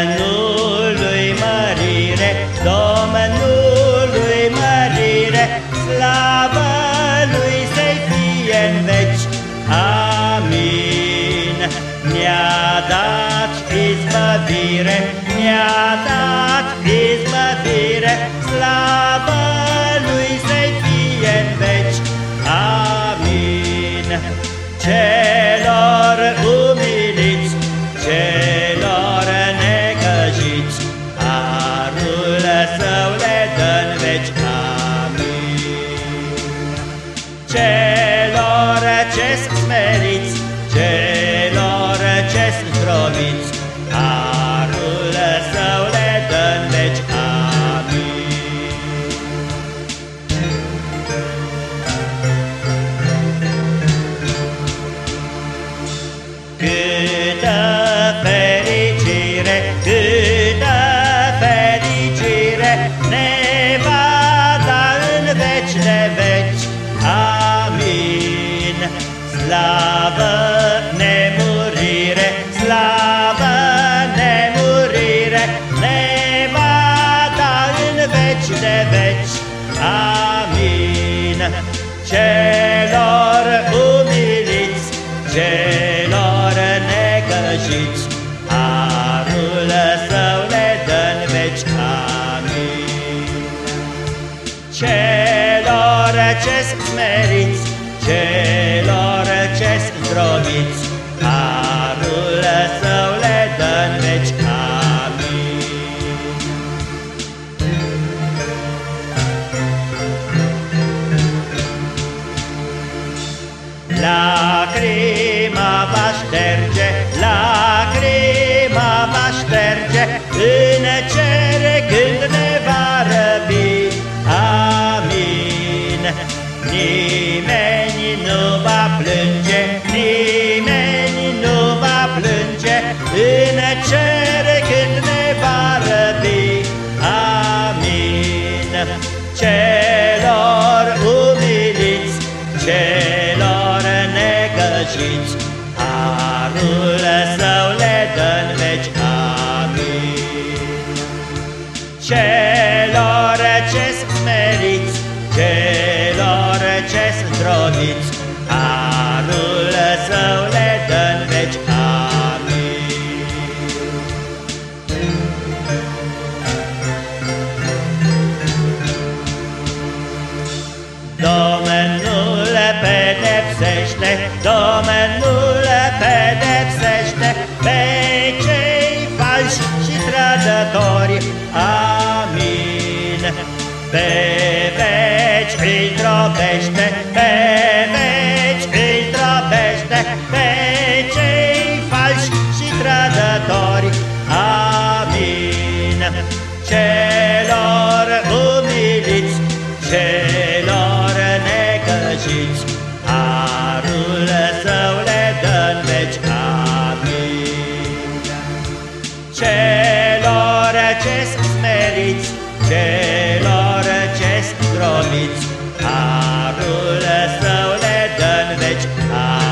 Domnului mărire, Domnului mărire, slavă lui să-i fie în veci. Amin. Mi-a dat izbăvire, mi-a Celor ce Amin. Celor umiliți, celor necăjiți, harul său le dă în veci. Amin. Celor ce smeriți, celor ce zdrobiți, Lacrima va șterge, lacrima va șterge, în cer când ne va răbi. Amin. Nimeni nu va plânge, necăjiți, harul său le dă în veci. Amin. Celor pedepsește, Domnul pedepsește pe cei falși și trădători. Amin. Pe veci îi trobește, pe veci îi trobește pe cei falși și trădători. Amin. Celor umiliți, celor necăjiți, feriți celor ce stromiți, harul său le dă în veci.